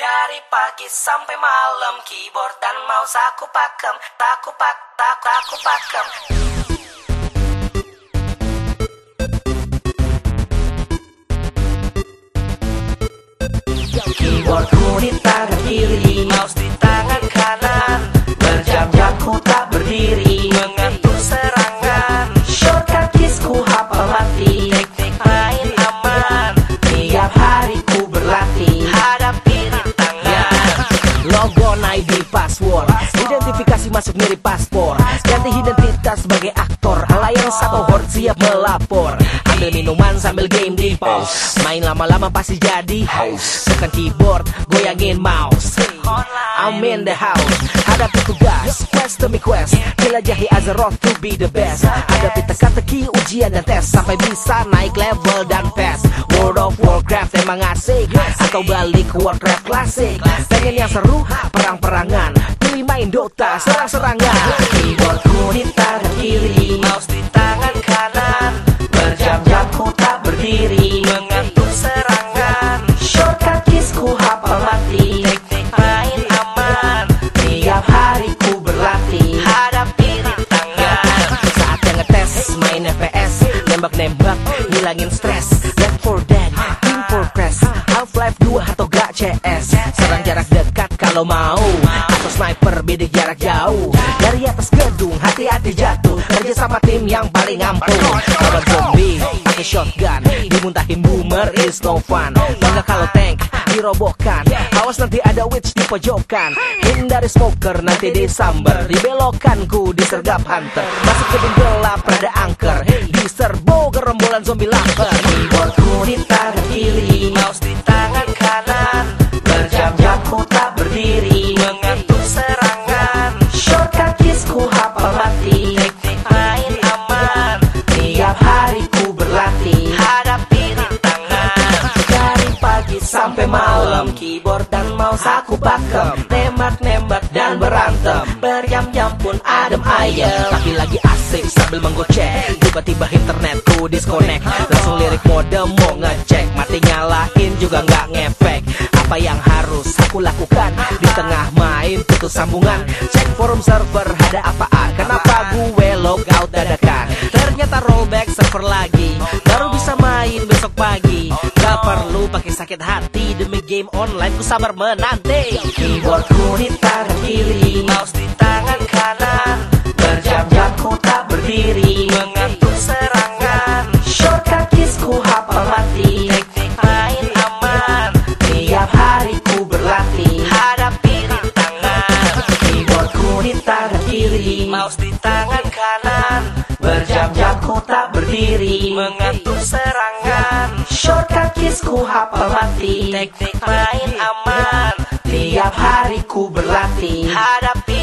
Dari pagi sampai malam keyboard dan mouse aku pakem, aku pak, tak aku pakem. Masuk mirip paspor. Ganti identitas sebagai aktor. Alliance atau horde siap melapor. Ambil minuman sambil game di pause Main lama-lama pasti jadi house. Tekan keyboard, goyangin mouse. I'm in the house. Hadapi tugas, quest demi quest. Jelajahi Azeroth to be the best. Hadapi teka-teki, ujian dan tes. Sampai bisa naik level dan pass World of Warcraft emang asik. Atau balik Warcraft klasik Pengen yang seru, perang-perangan Pilih main Dota, serang-serangan Keyboardku di tangan kiri, mouse di tangan kanan. Berjam-jam ku tak berdiri, mengatur serangan. Shortcut keysku hafal mati, teknik main aman. Tiap hari ku berlatih, hadapi rintangan. Saatnya ngetes, main FPS Nembak-nembak, ngilangin stres Left 4 Dead, Team Fortress Half-Life 2 atau gak CS Serang jarak dekat kalau mau Atau sniper bidik jarak jauh. Dari atas gedung, hati-hati jatuh. Kerja sama tim yang paling ampuh. Lawan zombie, pakai shotgun. Dimuntahin boomer is no fun. Bangga kalau tank, dirobohkan. Awas nanti ada witch di pojokan. Hindari smoker, nanti disamber Dibelokan ku disergap hunter. Masuk gedung gelap, rada angker. Diserbu gerombolan zombie lapar Keyboardku di tangan kiri, mouse di keyboard dan mouse aku pakem. Nembak-nembak dan berantem, berjam-jam pun adem ayem. Tapi lagi asik sambil menggocek. Tiba-tiba internetku disconnect. Langsung lirik mode mau ngecek. Mati nyalain juga nggak ngefek Apa yang harus aku lakukan? Di tengah main putus sambungan. Cek forum server ada apaan Kenapa gue log sakit hati Demi game online ku sabar menanti Keyboardku di tangan kiri, mouse di tangan kanan. Berjam-jam ku tak berdiri, mengatur serangan. Shortcut keysku hafal mati, teknik main aman. Tiap hari ku berlatih, hadapi rintangan. Keyboardku di tangan kiri, mouse di tangan kanan. Berjam-jam ku tak berdiri, mengatur serangan. Shortcut keysku hafal mati, teknik main aman. Tiap hari ku berlatih, hadapi